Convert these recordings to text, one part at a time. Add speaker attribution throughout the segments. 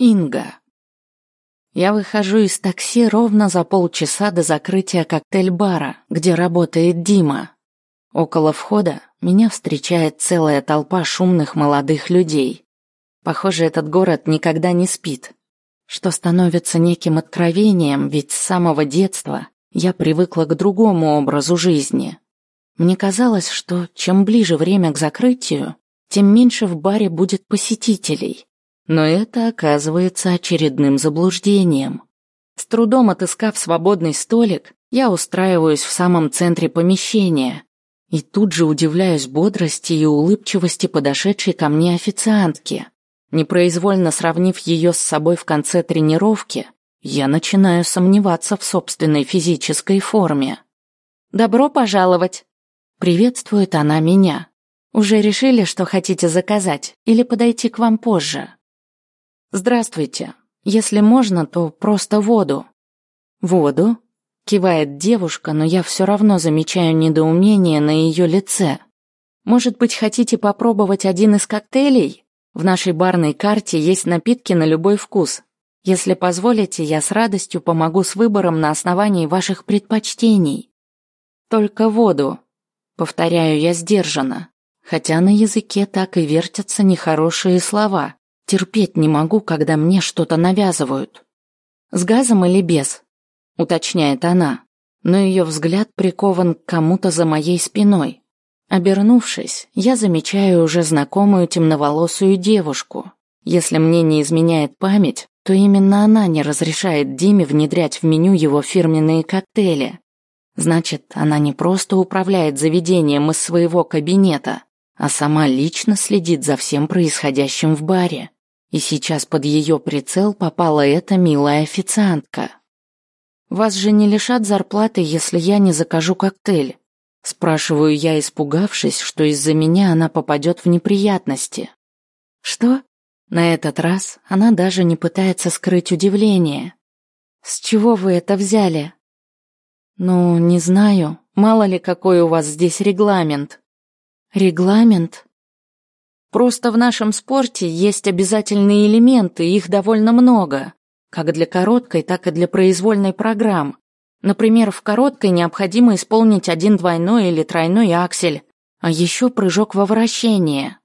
Speaker 1: Инга. Я выхожу из такси ровно за полчаса до закрытия коктейль-бара, где работает Дима. Около входа меня встречает целая толпа шумных молодых людей. Похоже, этот город никогда не спит, что становится неким откровением, ведь с самого детства я привыкла к другому образу жизни. Мне казалось, что чем ближе время к закрытию, тем меньше в баре будет посетителей. Но это оказывается очередным заблуждением. С трудом отыскав свободный столик, я устраиваюсь в самом центре помещения и тут же удивляюсь бодрости и улыбчивости подошедшей ко мне официантки. Непроизвольно сравнив ее с собой в конце тренировки, я начинаю сомневаться в собственной физической форме. «Добро пожаловать!» Приветствует она меня. «Уже решили, что хотите заказать, или подойти к вам позже?» «Здравствуйте. Если можно, то просто воду». «Воду?» Кивает девушка, но я все равно замечаю недоумение на ее лице. «Может быть, хотите попробовать один из коктейлей?» В нашей барной карте есть напитки на любой вкус. Если позволите, я с радостью помогу с выбором на основании ваших предпочтений. Только воду. Повторяю я сдержанно, хотя на языке так и вертятся нехорошие слова. Терпеть не могу, когда мне что-то навязывают. С газом или без? Уточняет она, но ее взгляд прикован к кому-то за моей спиной. Обернувшись, я замечаю уже знакомую темноволосую девушку. Если мне не изменяет память, то именно она не разрешает Диме внедрять в меню его фирменные коктейли. Значит, она не просто управляет заведением из своего кабинета, а сама лично следит за всем происходящим в баре. И сейчас под ее прицел попала эта милая официантка. «Вас же не лишат зарплаты, если я не закажу коктейль?» Спрашиваю я, испугавшись, что из-за меня она попадет в неприятности. Что? На этот раз она даже не пытается скрыть удивление. С чего вы это взяли? Ну, не знаю. Мало ли какой у вас здесь регламент. Регламент? Просто в нашем спорте есть обязательные элементы, их довольно много, как для короткой, так и для произвольной программ. Например, в короткой необходимо исполнить один двойной или тройной аксель, а еще прыжок во вращение.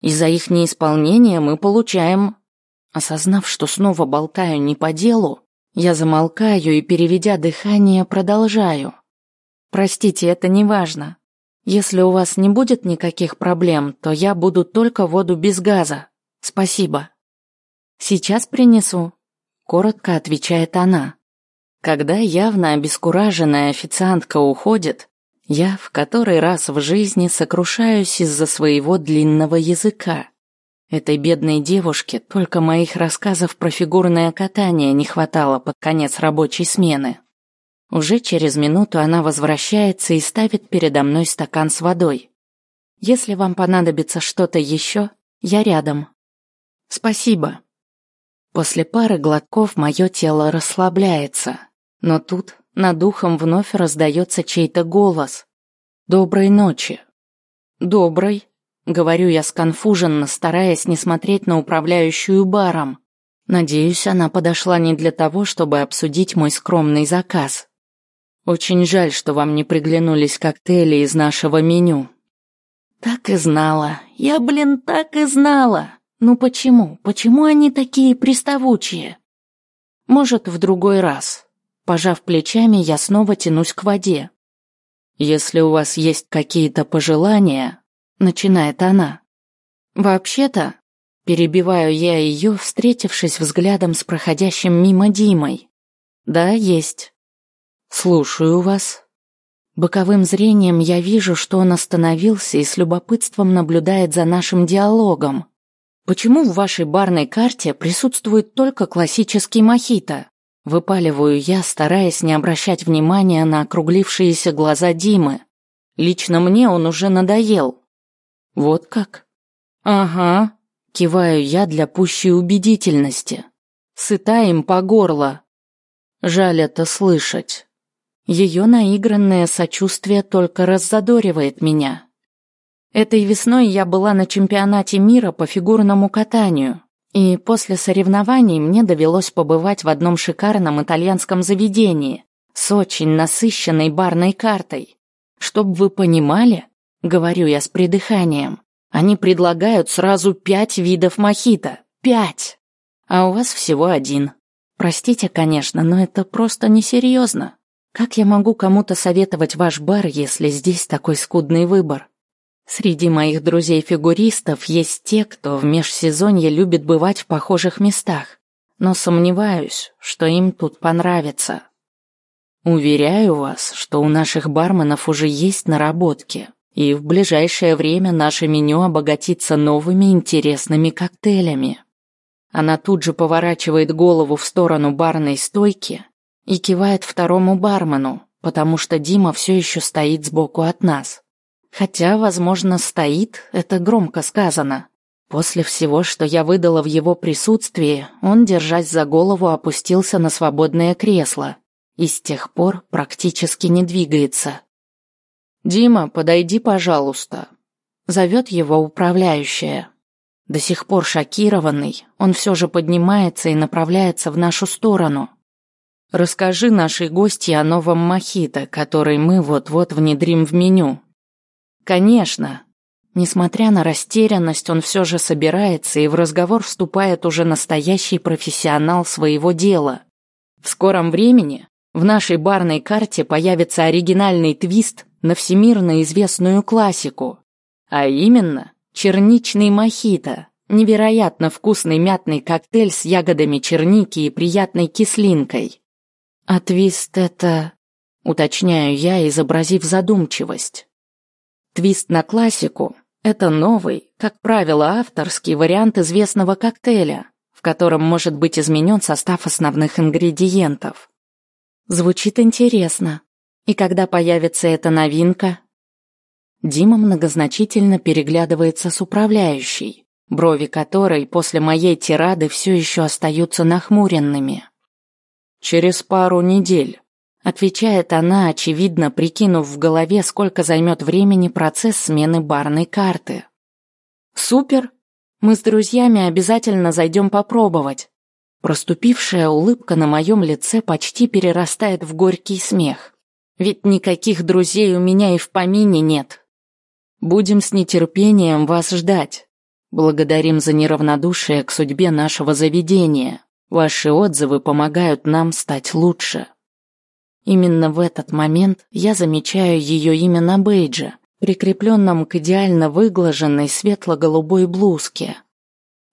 Speaker 1: Из-за их неисполнения мы получаем... Осознав, что снова болтаю не по делу, я замолкаю и, переведя дыхание, продолжаю. Простите, это не важно. Если у вас не будет никаких проблем, то я буду только воду без газа. Спасибо. Сейчас принесу. Коротко отвечает она. Когда явно обескураженная официантка уходит, я в который раз в жизни сокрушаюсь из-за своего длинного языка. Этой бедной девушке только моих рассказов про фигурное катание не хватало под конец рабочей смены. Уже через минуту она возвращается и ставит передо мной стакан с водой. Если вам понадобится что-то еще, я рядом. Спасибо. После пары глотков мое тело расслабляется. Но тут над ухом вновь раздается чей-то голос. «Доброй ночи». «Доброй», — говорю я сконфуженно, стараясь не смотреть на управляющую баром. Надеюсь, она подошла не для того, чтобы обсудить мой скромный заказ. Очень жаль, что вам не приглянулись коктейли из нашего меню. Так и знала. Я, блин, так и знала. Ну почему? Почему они такие приставучие? Может, в другой раз. Пожав плечами, я снова тянусь к воде. «Если у вас есть какие-то пожелания», — начинает она. «Вообще-то», — перебиваю я ее, встретившись взглядом с проходящим мимо Димой. «Да, есть». «Слушаю вас». Боковым зрением я вижу, что он остановился и с любопытством наблюдает за нашим диалогом. «Почему в вашей барной карте присутствует только классический мохито?» Выпаливаю я, стараясь не обращать внимания на округлившиеся глаза Димы. Лично мне он уже надоел. Вот как? Ага, киваю я для пущей убедительности. Сыта им по горло. Жаль это слышать. Ее наигранное сочувствие только раззадоривает меня. Этой весной я была на чемпионате мира по фигурному катанию И после соревнований мне довелось побывать в одном шикарном итальянском заведении с очень насыщенной барной картой. Чтоб вы понимали, говорю я с придыханием, они предлагают сразу пять видов мохито. Пять! А у вас всего один. Простите, конечно, но это просто несерьезно. Как я могу кому-то советовать ваш бар, если здесь такой скудный выбор? Среди моих друзей-фигуристов есть те, кто в межсезонье любит бывать в похожих местах, но сомневаюсь, что им тут понравится. Уверяю вас, что у наших барменов уже есть наработки, и в ближайшее время наше меню обогатится новыми интересными коктейлями. Она тут же поворачивает голову в сторону барной стойки и кивает второму бармену, потому что Дима все еще стоит сбоку от нас. Хотя, возможно, стоит, это громко сказано. После всего, что я выдала в его присутствии, он, держась за голову, опустился на свободное кресло и с тех пор практически не двигается. «Дима, подойди, пожалуйста», — зовет его управляющая. До сих пор шокированный, он все же поднимается и направляется в нашу сторону. «Расскажи нашей гости о новом мохито, который мы вот-вот внедрим в меню», Конечно. Несмотря на растерянность, он все же собирается и в разговор вступает уже настоящий профессионал своего дела. В скором времени в нашей барной карте появится оригинальный твист на всемирно известную классику, а именно черничный мохито, невероятно вкусный мятный коктейль с ягодами черники и приятной кислинкой. А твист это, уточняю я, изобразив задумчивость. Твист на классику – это новый, как правило, авторский вариант известного коктейля, в котором может быть изменен состав основных ингредиентов. Звучит интересно. И когда появится эта новинка? Дима многозначительно переглядывается с управляющей, брови которой после моей тирады все еще остаются нахмуренными. Через пару недель. Отвечает она, очевидно, прикинув в голове, сколько займет времени процесс смены барной карты. «Супер! Мы с друзьями обязательно зайдем попробовать». Проступившая улыбка на моем лице почти перерастает в горький смех. Ведь никаких друзей у меня и в помине нет. Будем с нетерпением вас ждать. Благодарим за неравнодушие к судьбе нашего заведения. Ваши отзывы помогают нам стать лучше. Именно в этот момент я замечаю ее имя на бейдже, прикрепленном к идеально выглаженной светло-голубой блузке.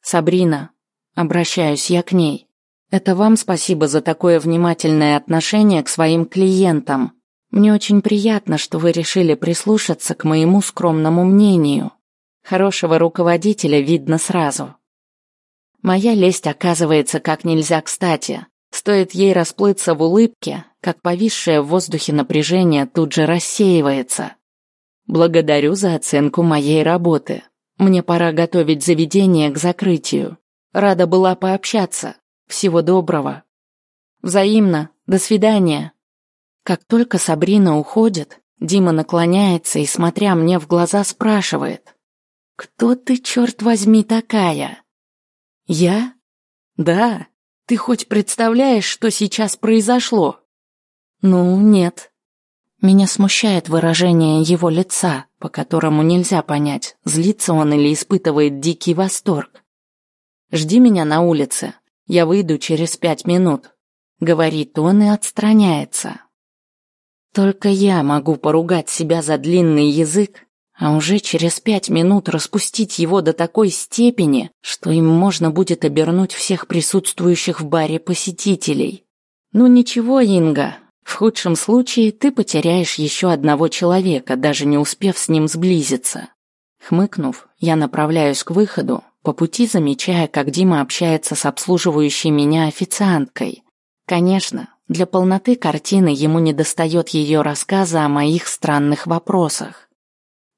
Speaker 1: «Сабрина», обращаюсь я к ней, это вам спасибо за такое внимательное отношение к своим клиентам. Мне очень приятно, что вы решили прислушаться к моему скромному мнению. Хорошего руководителя видно сразу. Моя лесть оказывается как нельзя кстати. Стоит ей расплыться в улыбке, как повисшее в воздухе напряжение тут же рассеивается. Благодарю за оценку моей работы. Мне пора готовить заведение к закрытию. Рада была пообщаться. Всего доброго. Взаимно. До свидания. Как только Сабрина уходит, Дима наклоняется и, смотря мне в глаза, спрашивает. «Кто ты, черт возьми, такая?» «Я?» «Да. Ты хоть представляешь, что сейчас произошло?» Ну, нет. Меня смущает выражение его лица, по которому нельзя понять, злится он или испытывает дикий восторг. «Жди меня на улице. Я выйду через пять минут», — говорит он и отстраняется. Только я могу поругать себя за длинный язык, а уже через пять минут распустить его до такой степени, что им можно будет обернуть всех присутствующих в баре посетителей. Ну ничего, Инга, в худшем случае ты потеряешь еще одного человека, даже не успев с ним сблизиться. Хмыкнув, я направляюсь к выходу, по пути замечая, как Дима общается с обслуживающей меня официанткой. Конечно, для полноты картины ему недостает ее рассказа о моих странных вопросах.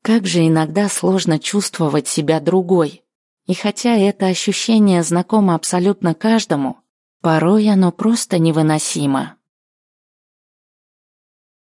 Speaker 1: Как же иногда сложно чувствовать себя другой. И хотя это ощущение знакомо абсолютно каждому, порой оно просто невыносимо.